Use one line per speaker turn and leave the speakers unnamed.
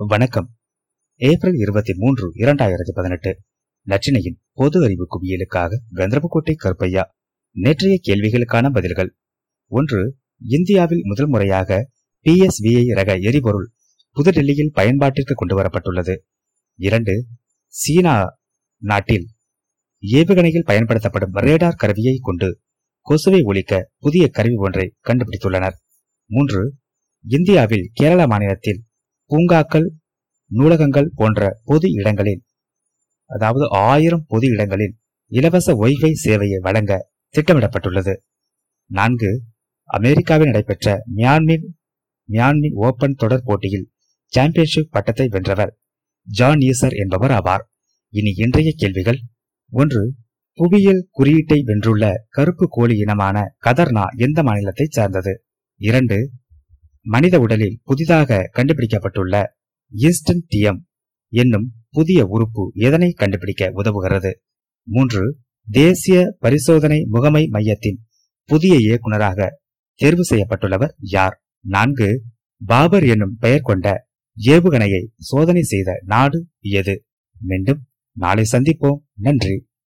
வணக்கம். ஏப்ரல் இருபத்தி மூன்று இரண்டாயிரத்தி பதினெட்டு. நச்சினையின் பொது அறிவு குவியலுக்காக கந்தரபுக்கோட்டை கருப்பையா நேற்றைய கேள்விகளுக்கான பதில்கள். ஒன்று இந்தியாவில் முதல் முறையாக பிஎஸ்விஐ ரக எரிபொருள் புதுடெல்லியில் பயன்பாட்டிற்கு கொண்டுவரப்பட்டுள்ளது. இரண்டு சீனா நாட்டில் ஏவுகணையில் பயன்படுத்தப்படும் ரேடார் கருவியை கொண்டு கொசுவை ஒழிக்க புதிய கருவி ஒன்றை கண்டுபிடித்துள்ளனர். மூன்று இந்தியாவில் கேரள மாநிலத்தில் பூங்காக்கள் நூலகங்கள் போன்ற பொது இடங்களில் அதாவது ஆயிரம் பொது இடங்களில் இலவச ஒய்ஃபை சேவையை வழங்க திட்டமிடப்பட்டுள்ளது. நான்கு அமெரிக்காவில் நடைபெற்ற மியான்மின் மியான்மின் ஓபன் தொடர் போட்டியில் சாம்பியன்ஷிப் பட்டத்தை வென்றவர் ஜான் ஈசர் என்பவர் ஆவார். இனி இன்றைய கேள்விகள். ஒன்று புவியியல் குறியீட்டை வென்றுள்ள கருப்பு கோழி இனமான கதர்னா எந்த மாநிலத்தை சார்ந்தது? இரண்டு மனித உடலில் புதிதாக கண்டுபிடிக்கப்பட்டுள்ள ஈஸ்டன்டியம் என்னும் புதிய உறுப்பு எதனை கண்டுபிடிக்க உதவுகிறது? மூன்று தேசிய பரிசோதனை முகமை மையத்தின் புதிய இயக்குநராக தேர்வு செய்யப்பட்டுள்ளவர் யார்? நான்கு பாபர் என்னும் பெயர் கொண்ட ஏவுகணையை சோதனை செய்த நாடு எது? மீண்டும் நாளை சந்திப்போம். நன்றி.